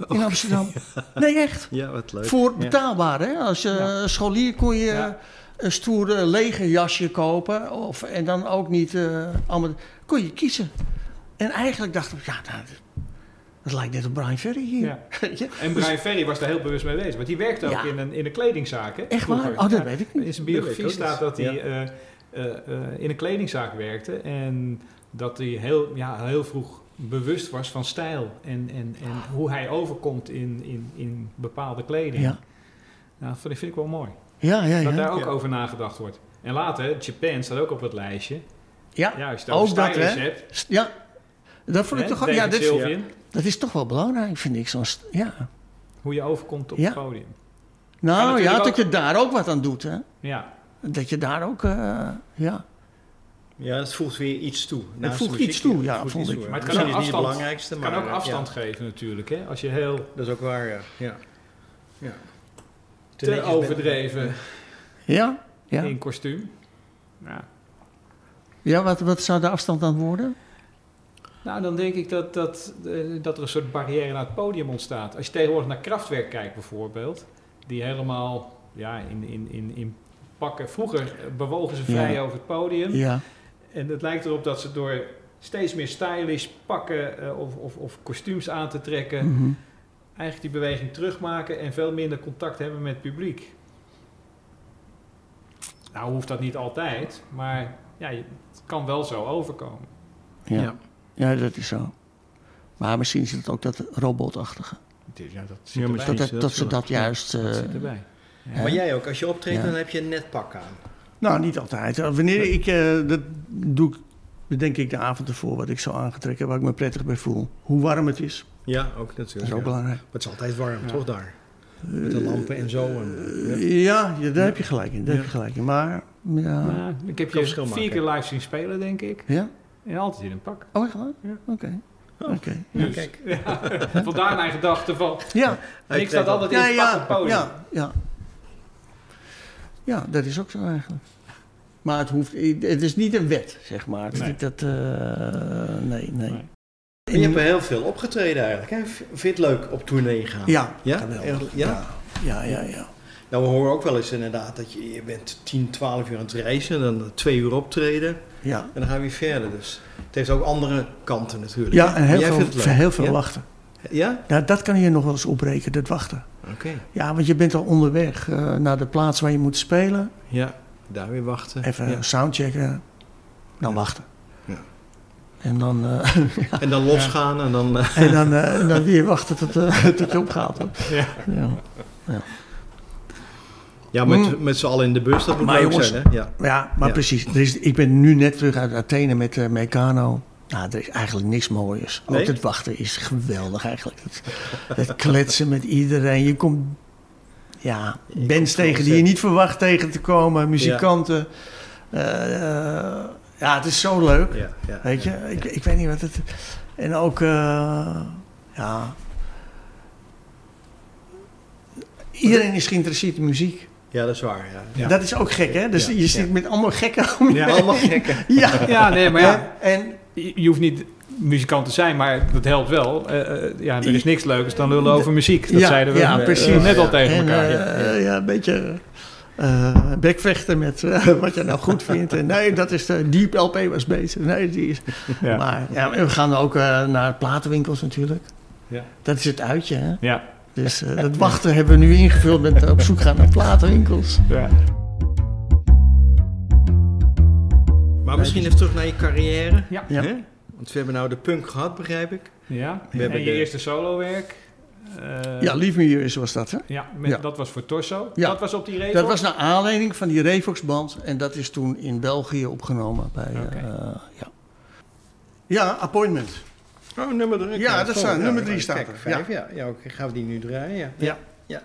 in Amsterdam. Nee, echt. Ja, wat leuk. Voor Ja. betaalbaar, hè? Als je scholier kon je Ja. Een stoere legerjasje kopen. Of, en dan ook niet eh, allemaal... Kon je kiezen. En eigenlijk dacht ik, ja, nou, dat lijkt net op Brian Ferry hier. Ja. En Brian Ferry was daar heel bewust mee bezig. Want die werkte ook Ja. in een, in een kledingzaak. Hè, Echt waar? Oh, dat weet ik niet. In zijn biografie staat dat hij eh, eh, in een kledingzaak werkte. En dat hij heel, ja, heel vroeg bewust was van stijl. En, en, en hoe hij overkomt in, in, in bepaalde kleding. Ja. Nou, dat vind ik wel mooi. Ja, ja, Dat ja. daar ook Ja. over nagedacht wordt. En later, Japan staat ook op het lijstje. Ja, Ja, als je het ook dat, hè? hebt. Ja, dat vond ik toch... Ja, dit, Sylvian, dat is toch wel belangrijk, vind ik. Zo'n ja. Hoe je overkomt op Ja. het podium. Nou ja, dat ook- je daar ook wat aan doet, hè? Ja, Dat je daar ook... eh, ja. Ja, dat voegt weer iets toe. Naast voegt muziek, iets toe, het ja, voegt vond iets ik. toe. Maar het kan ook het niet het belangrijkste, het maar kan ook afstand ja, geven natuurlijk. Hè? Als je heel dat is ook waar, ja. ja. ja. Te bent. overdreven Ja? Ja. in kostuum. Ja. Ja, wat, wat zou de afstand dan worden? Nou, dan denk ik dat, dat, eh, dat er een soort barrière naar het podium ontstaat. Als je tegenwoordig naar Kraftwerk kijkt bijvoorbeeld, die helemaal ja, in, in, in, in pakken. Vroeger bewogen ze vrij Ja. over het podium. Ja, En het lijkt erop dat ze door steeds meer stylish pakken eh, of, of, of kostuums aan te trekken, mhm. Eigenlijk die beweging terugmaken en veel minder contact hebben met het publiek. Nou hoeft dat niet altijd, maar ja, het kan wel zo overkomen. ja. Ja. ja. dat is zo. Maar misschien is het ook dat robotachtige. Ja, dat zit Ja. Dat, dat, dat ze dat juist... Dat eh, zit erbij. Ja. Maar jij ook, als je optreedt, Ja. dan heb je een net pak aan. Nou, niet altijd. Wanneer ik, eh, dat doe ik, bedenk ik de avond ervoor wat ik zou aangetrekken, waar ik me prettig bij voel. Hoe warm het is, Ja, ook dat natuurlijk. is ook ja. belangrijk. Maar het is altijd warm, Ja. toch daar? Met de lampen en zo. En, ja. Daar heb je gelijk in. Daar Ja. heb je gelijk in. Maar, ja. Nou, ik heb je vier maken. keer live zien spelen, denk ik. Ja? En altijd in een pak. Oh, echt waar? Ja. Oké. Oh. Oké. Ja, Dus- kijk. Vandaar mijn gedachte van... Ja. Ik staat altijd in Ja, het pak op podium. ja, ja. Ja, dat is ook zo eigenlijk. Maar het, hoeft, het is niet een wet, zeg maar. Het is Nee. niet dat... eh, nee, nee. Nee. En je hebt er heel veel opgetreden eigenlijk. Hè? Vind je het leuk op tournee gaan? Ja, Ja? geweldig. Ja? Ja, ja, ja. Nou, we horen ook wel eens inderdaad dat je, je bent 10, 12 uur aan het reizen. Dan twee uur optreden. Ja, En dan ga je weer verder. Dus het heeft ook andere kanten natuurlijk. ja en heel Jij veel, vindt het leuk? heel veel ja? wachten. Ja? Ja, dat kan je nog wel eens opbreken, dat wachten. Oké. Ja, want je bent al onderweg eh, naar de plaats waar je moet spelen. Ja, daar weer wachten. Even Ja. soundchecken, dan wachten. Ja. En dan, eh, En dan losgaan en dan... eh, en dan, eh, en dan weer wachten tot, tot je opgaat. hoor. Ja. Ja. ja, met, Mm. met z'n allen in de bus, dat moet Maar leuk jongens, zijn, hè? Ja. Ja, maar Ja. precies. Er is, ik ben nu net terug uit Athene met Meccano. Nou, er is eigenlijk niks mooiers. Nee? Ook het wachten is geweldig eigenlijk. Het, het kletsen met iedereen. Je komt ja, Je bands komt tegen die je niet verwacht tegen te komen. Muzikanten. Eh, ja, het is zo leuk. Ja, ja, Weet je, ja, ik, ja. ik weet niet wat het... En ook, eh, ja... Iedereen is geïnteresseerd in muziek. Ja, dat is waar, ja. Ja. Dat is ook gek, hè? Dus Ja, je zit ja. met allemaal gekken om je Ja. Allemaal gekken. Ja. Ja, nee, maar ja, En je hoeft niet muzikant te zijn, maar dat helpt wel. Eh, eh, ja, er is niks leukers dan lullen over muziek. Dat ja, zeiden we ja, precies. net al tegen en, elkaar. ja. ja. een beetje eh, bekvechten met eh, wat je nou goed vindt. En nee, dat is de Deep LP was beter. Nee, die is... Ja. Maar ja, we gaan ook eh, naar platenwinkels natuurlijk. Ja. Dat is het uitje, hè? Ja. Dus dat wachten hebben we nu ingevuld met op zoek gaan naar platenwinkels. Ja. Maar misschien even terug naar je carrière. Ja. Ja. Hè? Want we hebben nou de punk gehad, begrijp ik. Ja. We hebben En je de- eerste solowerk. Eh, Ja, Leave Me Here was dat, hè? ja, met, Ja. dat was voor Torso. Ja. Dat was op die regel. Dat was naar aanleiding van die Revox-band. En dat is toen in België opgenomen bij... eh, ja. ja, Appointment. Oh, nummer drie. Ja, dat staat- nummer drie staat kijk, er. Vijf, ja. ja. oké. Gaan we die nu draaien? Ja. Ja.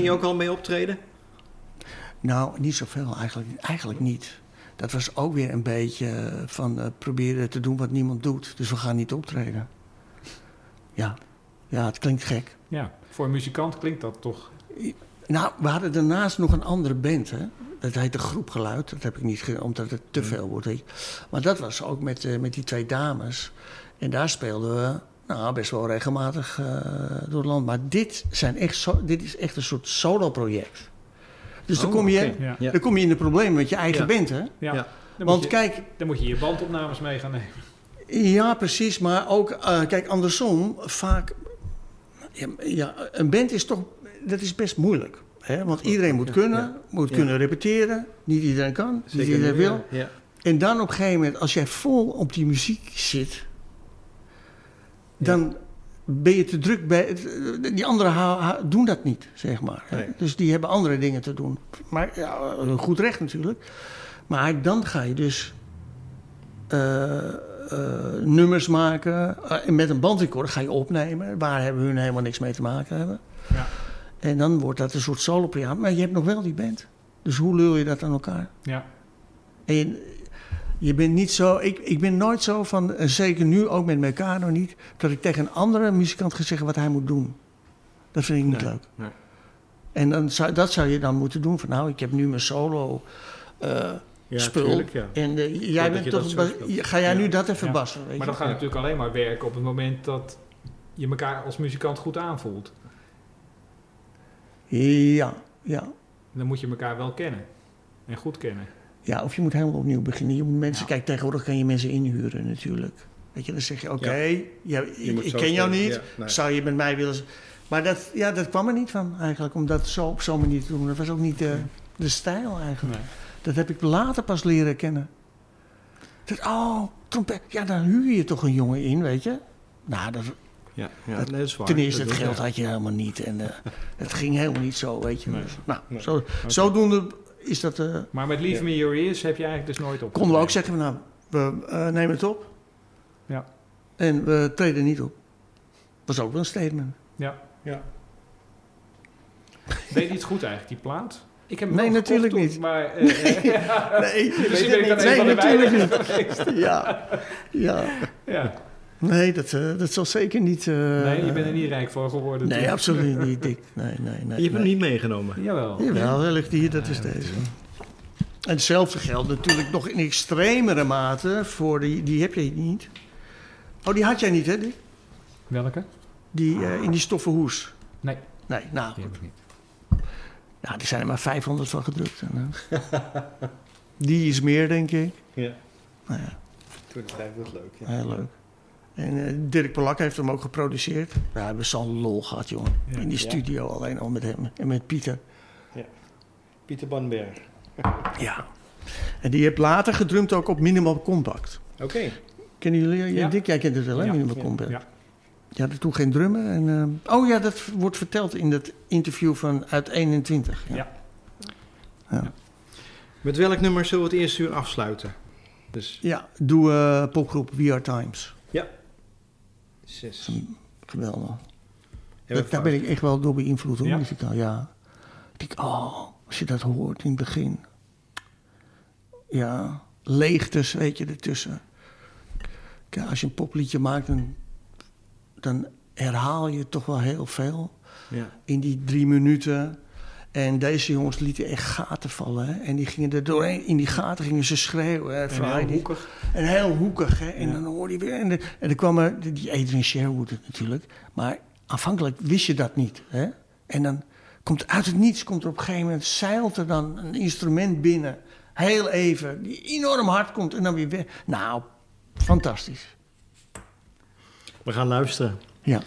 Ging je ook al mee optreden? Nou, niet zoveel eigenlijk. Eigenlijk niet. Dat was ook weer een beetje van eh, proberen te doen wat niemand doet. Dus we gaan niet optreden. Ja, ja het klinkt gek. Ja, voor een muzikant klinkt dat toch... Nou, we hadden daarnaast nog een andere band, hè. Dat heet de Groep Geluid. Dat heb ik niet gedaan, omdat het te veel wordt. Maar dat was ook met, eh, met die twee dames. En daar speelden we nou, best wel regelmatig eh, door het land. Maar dit, zijn echt zo, dit is echt een soort solo-project. Dus dan, Oh, kom je, ja. Dan kom je in de problemen met je eigen Ja. band, hè. Ja. Ja. Dan, Want moet je, kijk, dan moet je je bandopnames mee gaan nemen. Ja, precies. Maar ook, eh, kijk, andersom, vaak... Ja, ja, een band is toch... Dat is best moeilijk. Hè? Want iedereen moet kunnen, Ja. moet Ja. kunnen repeteren. Niet iedereen kan, niet iedereen wil. Ja. En dan op een gegeven moment, als jij vol op die muziek zit... dan ben je te druk bij... Die anderen doen dat niet, zeg maar. Nee. Dus die hebben andere dingen te doen. Maar ja, een goed recht natuurlijk. Maar dan ga je dus eh, eh, nummers maken. Eh, en met een bandrecorder ga je opnemen. Waar hebben hun helemaal niks mee te maken hebben. Ja. En dan wordt dat een soort solo-programma. Maar je hebt nog wel die band. Dus hoe lul je dat aan elkaar? Ja. En je, bent niet zo... Ik, ik ben nooit zo van, en zeker nu ook met nog niet... dat ik tegen een andere muzikant ga zeggen wat hij moet doen. Dat vind ik niet Nee, leuk. nee. En dan zou, dat zou je dan moeten doen. Van nou, ik heb nu mijn solo eh, Ja, spul. tuurlijk, ja. En eh, jij bent toch... ga jij nu dat even bassen? Weet Maar je? dat gaat natuurlijk alleen maar werken op het moment dat je elkaar als muzikant goed aanvoelt. Ja, ja. Dan moet je elkaar wel kennen. En goed kennen. Ja, of je moet helemaal opnieuw beginnen. Je moet mensen, Ja. kijk, tegenwoordig kan je mensen inhuren natuurlijk. Weet je, dan zeg je, oké, ja, ik, ken jou niet. ja, nee. Zou je met mij willen... Maar dat, ja, dat kwam er niet van eigenlijk, om dat zo op zo'n manier te doen. Dat was ook niet de, de stijl eigenlijk. Nee. Dat heb ik later pas leren kennen. Dat, oh, trompet. Ja, dan huur je toch een jongen in, weet je. Nou, dat, Ja, ja Dat- nee, dat is waar. ten eerste, Dat het geld had je helemaal niet. En eh, het ging helemaal niet zo, weet je. Nee. Dus, nou, Nee. zo, zodoende is dat... eh, Maar met Leave Me Your Ears heb je eigenlijk dus nooit op. konden we ook zeggen, van, nou, we eh, nemen het op. Ja. En we treden niet op. was ook wel een statement. Ja. Ja. Deed hij het goed eigenlijk, die plaat? Ik heb hem Nee, natuurlijk niet. toen, Maar, eh, Nee, je weet ik niet. Nee, natuurlijk niet. Ja, ja. ja. Nee, dat, eh, dat zal zeker niet... eh, Nee, je bent er niet rijk voor geworden. Nee, toen. absoluut niet, Dick. Nee, nee, nee. Je hebt hem niet meegenomen. Jawel. Jawel, hij ligt hier, dat is deze. En hetzelfde geldt natuurlijk nog in extremere mate voor die... Die heb je niet. Oh, die had jij niet, hè, Dick? Welke? Die eh, in die stoffen hoes. Nee, Nee, nou, die heb ik niet. nou, er zijn er maar 500 van gedrukt. En, eh, die is meer, denk ik. Ja. Nou ja, Toen tijd was leuk. Ja. heel leuk. En eh, Dirk Polak heeft hem ook geproduceerd. Ja, we hebben zo'n lol gehad, jongen. Ja. In die Ja. studio alleen al met hem en met Pieter. Pieter Banberg. Ja. En die heeft later gedrumd ook op Minimal Compact. Oké. Kennen jullie? Ja. Ja. Dick, jij kent het wel, hè? Ja. Minimal Ja. Compact. Ja. Je had er toen geen drummen. En, eh, oh ja, dat wordt verteld in dat interview van uit 21. Ja. Ja. Ja. Met welk nummer zullen we het eerste uur afsluiten? Dus Ja, doe eh, popgroep We Are Times. Zes. Geweldig. Dat, daar ben ik echt wel door beïnvloed hoor, Ja? muzikaal. Ja. Ik denk, oh, als je dat hoort in het begin. Ja, leegtes, weet je, ertussen. Kijk, als je een popliedje maakt, dan, dan herhaal je toch wel heel veel Ja. in die drie minuten. En deze jongens lieten echt gaten vallen. Hè? En die gingen er doorheen, in die gaten gingen ze schreeuwen. Hè? En heel hoekig. En heel hoekig, hè. En Ja. dan hoorde je weer... En, de, en er kwam er, die Adrian Sherwood natuurlijk. Maar aanvankelijk wist je dat niet, hè. En dan komt uit het niets, komt er op een gegeven moment... zeilt er dan een instrument binnen. Heel even, die enorm hard komt en dan weer weg. Nou, fantastisch. We gaan luisteren. Ja.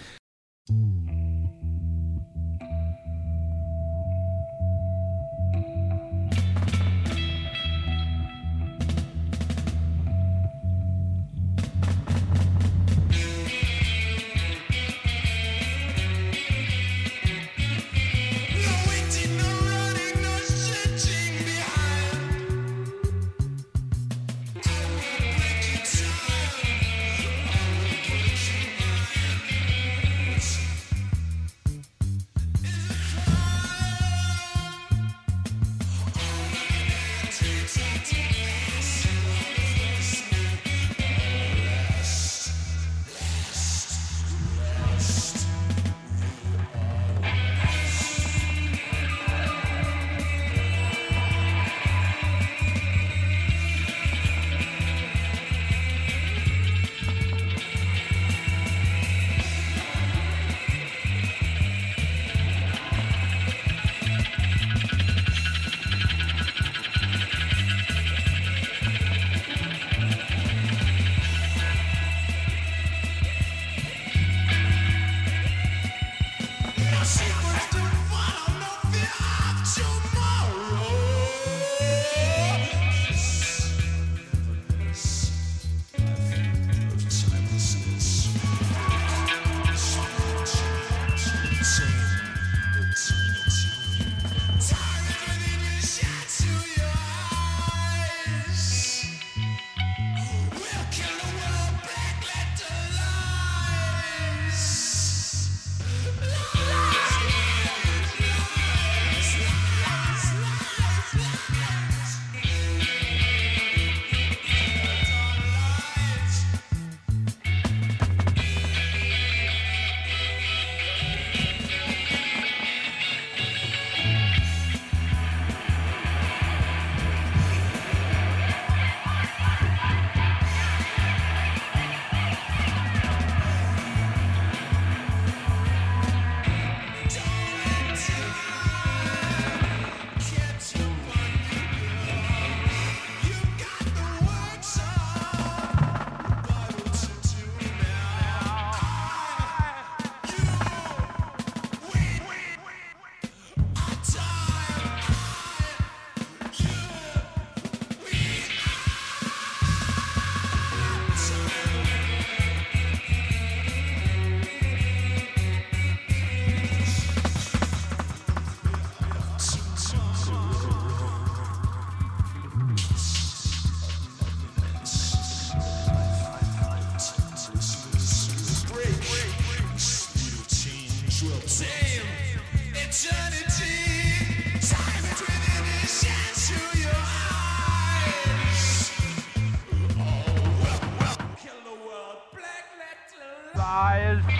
De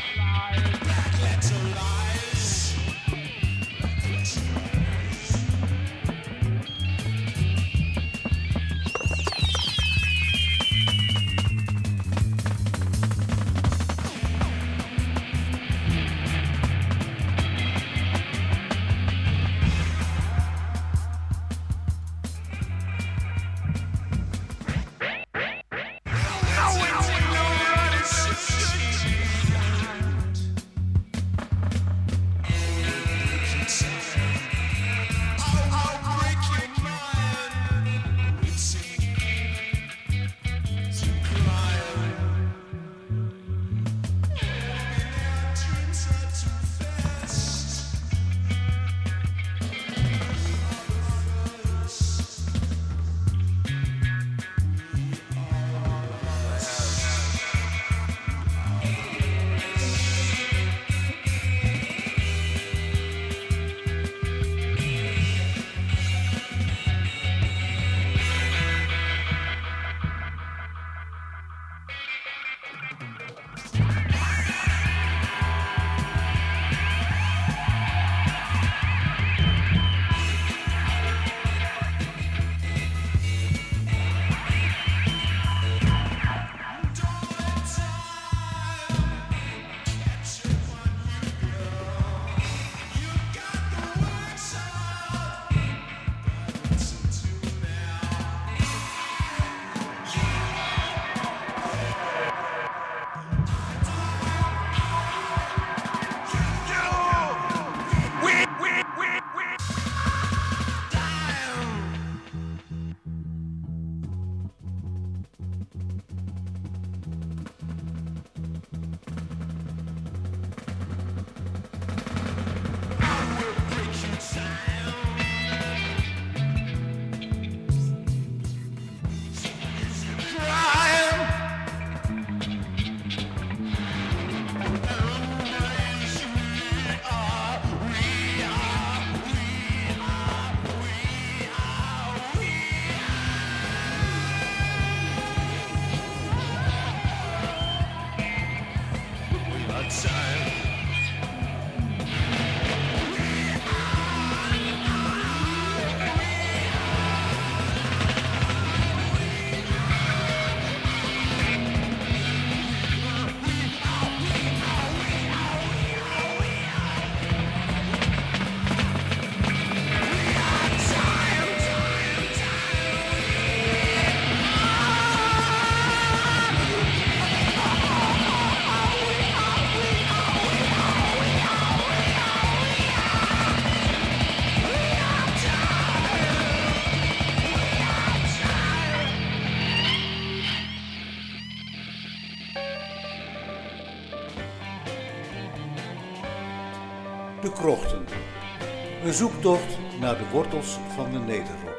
zoektocht naar de wortels van de Nederrot.